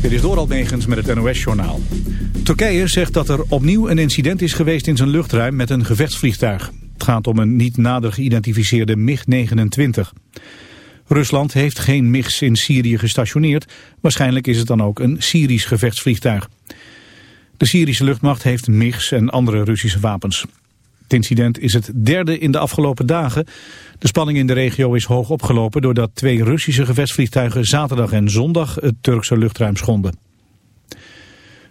Dit is Doral Megens met het NOS-journaal. Turkije zegt dat er opnieuw een incident is geweest in zijn luchtruim met een gevechtsvliegtuig. Het gaat om een niet nader geïdentificeerde MiG-29. Rusland heeft geen MiGs in Syrië gestationeerd. Waarschijnlijk is het dan ook een Syrisch gevechtsvliegtuig. De Syrische luchtmacht heeft MiGs en andere Russische wapens. Het incident is het derde in de afgelopen dagen. De spanning in de regio is hoog opgelopen doordat twee Russische gevechtsvliegtuigen zaterdag en zondag het Turkse luchtruim schonden.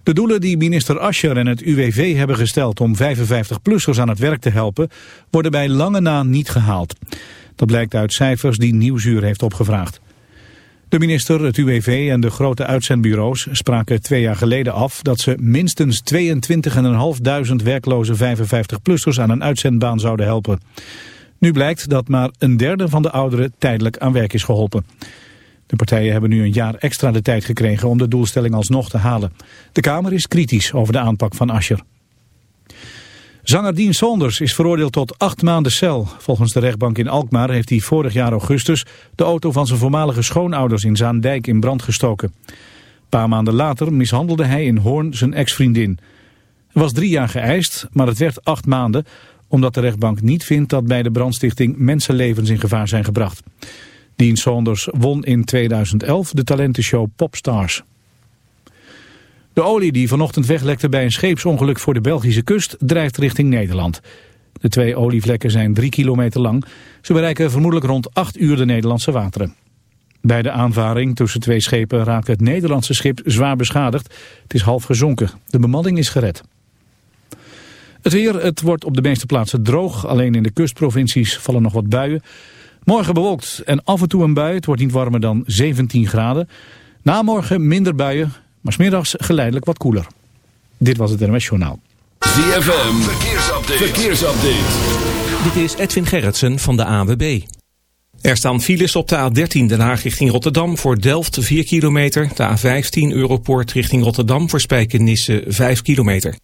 De doelen die minister Ascher en het UWV hebben gesteld om 55-plussers aan het werk te helpen, worden bij lange na niet gehaald. Dat blijkt uit cijfers die Nieuwsuur heeft opgevraagd. De minister, het UWV en de grote uitzendbureaus spraken twee jaar geleden af dat ze minstens 22.500 werkloze 55-plussers aan een uitzendbaan zouden helpen. Nu blijkt dat maar een derde van de ouderen tijdelijk aan werk is geholpen. De partijen hebben nu een jaar extra de tijd gekregen om de doelstelling alsnog te halen. De Kamer is kritisch over de aanpak van Ascher. Zanger Dean Saunders is veroordeeld tot acht maanden cel. Volgens de rechtbank in Alkmaar heeft hij vorig jaar augustus... de auto van zijn voormalige schoonouders in Zaandijk in brand gestoken. Een paar maanden later mishandelde hij in Hoorn zijn ex-vriendin. Er was drie jaar geëist, maar het werd acht maanden... omdat de rechtbank niet vindt dat bij de brandstichting mensenlevens in gevaar zijn gebracht. Dean Saunders won in 2011 de talentenshow Popstars. De olie die vanochtend weglekte bij een scheepsongeluk voor de Belgische kust drijft richting Nederland. De twee olievlekken zijn drie kilometer lang. Ze bereiken vermoedelijk rond acht uur de Nederlandse wateren. Bij de aanvaring tussen twee schepen raakt het Nederlandse schip zwaar beschadigd. Het is half gezonken. De bemanning is gered. Het weer, het wordt op de meeste plaatsen droog. Alleen in de kustprovincies vallen nog wat buien. Morgen bewolkt en af en toe een bui. Het wordt niet warmer dan 17 graden. Na morgen minder buien maar smiddags geleidelijk wat koeler. Dit was het NMS Journaal. ZFM, verkeersupdate. verkeersupdate. Dit is Edwin Gerritsen van de AWB. Er staan files op de A13 Den Haag richting Rotterdam voor Delft 4 kilometer. De A15 Europoort richting Rotterdam voor Spijkenisse 5 kilometer.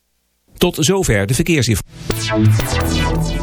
Tot zover de verkeersinformatie.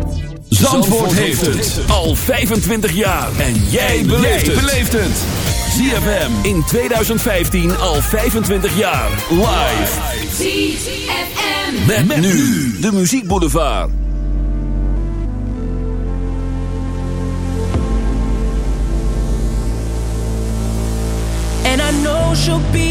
Zandvoort, heeft het al 25 jaar. En jij beleeft het. ZFM in 2015 al 25 jaar. Live. ZFM. Met, met nu de muziekboulevard. And I know she'll be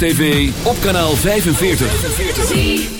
TV, op kanaal 45.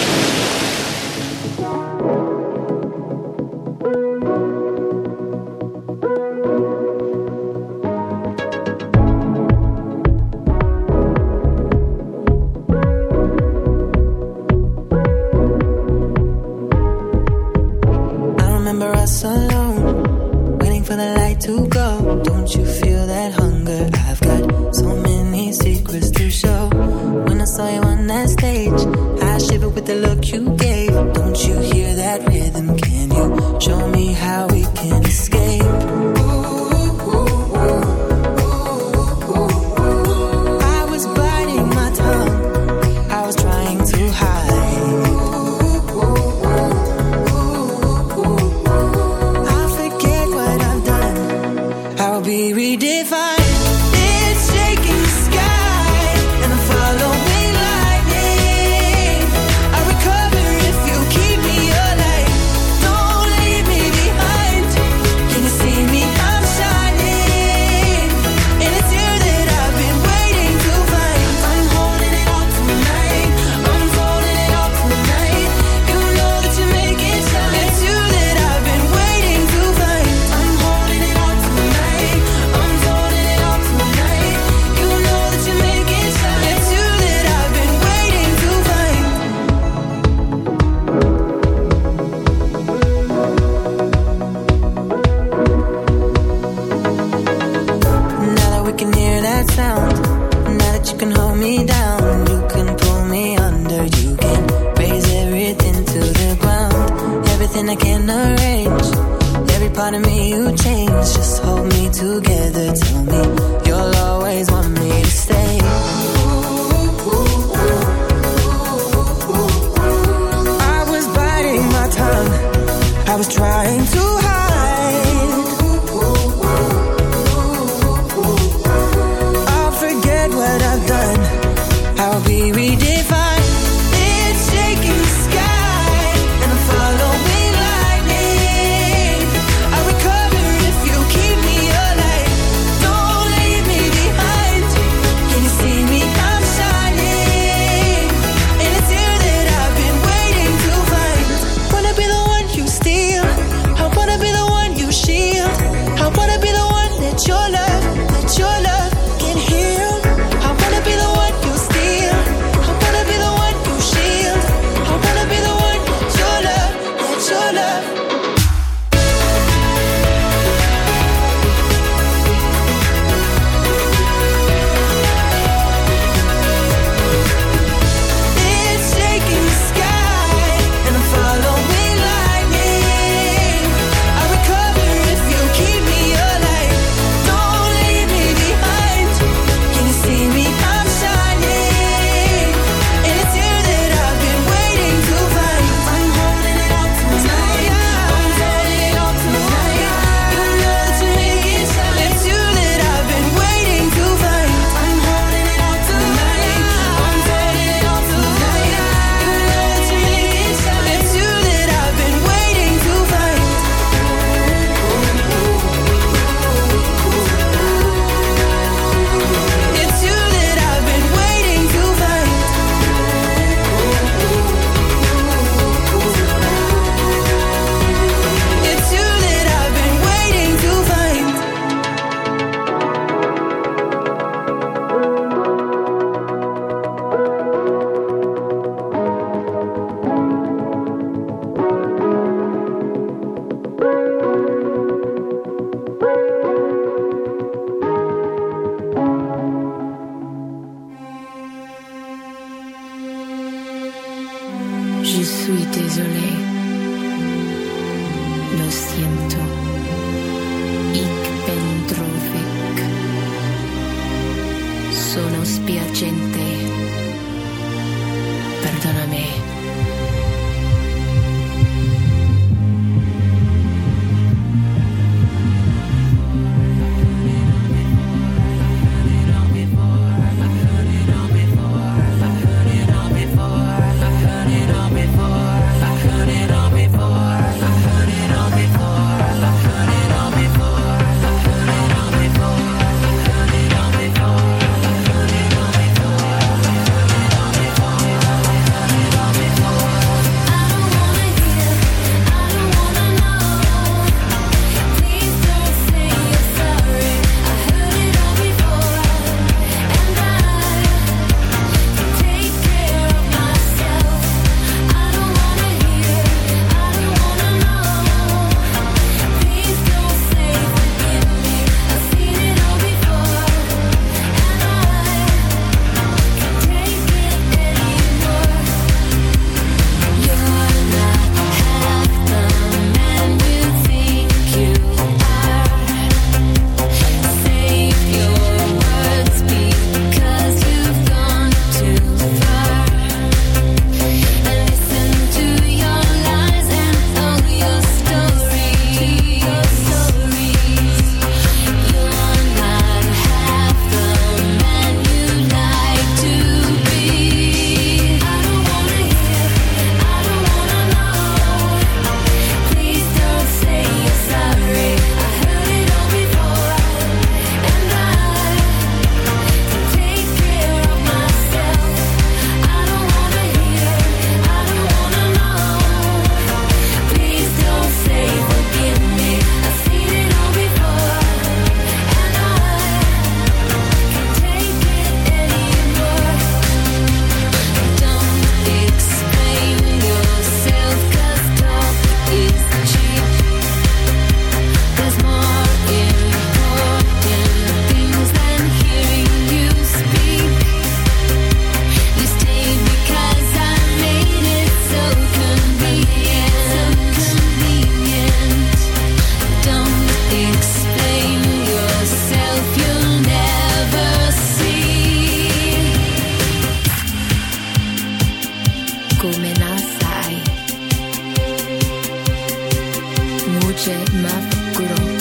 j'ai ma couleur.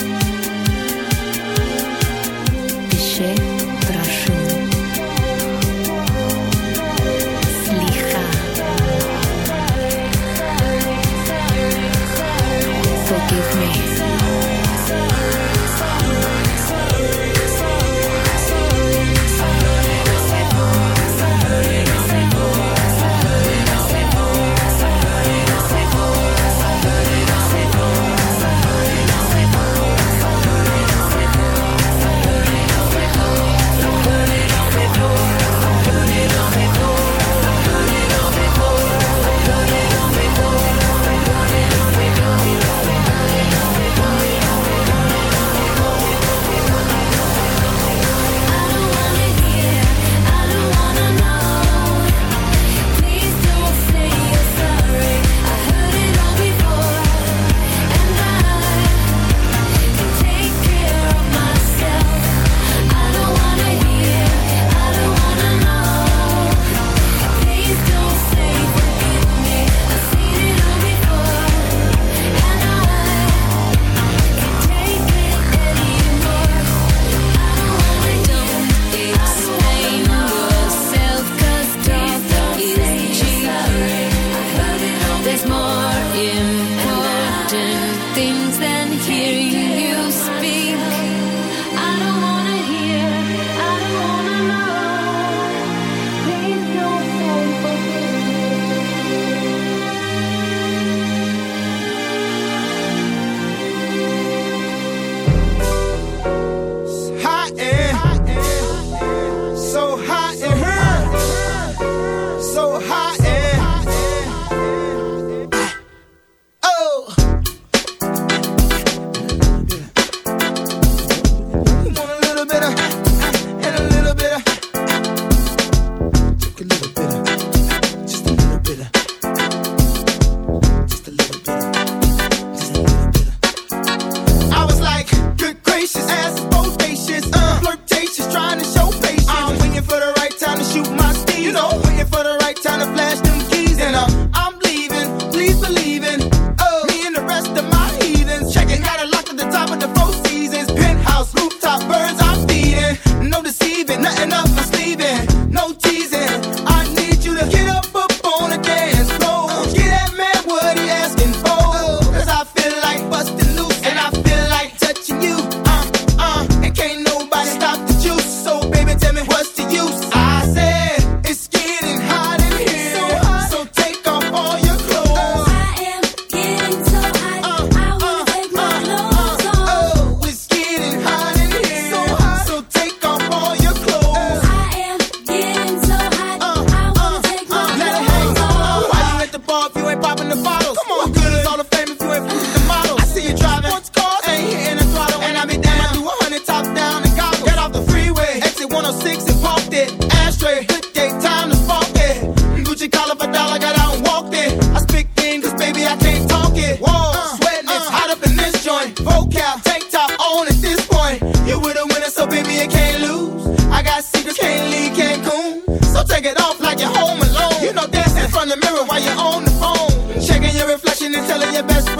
the best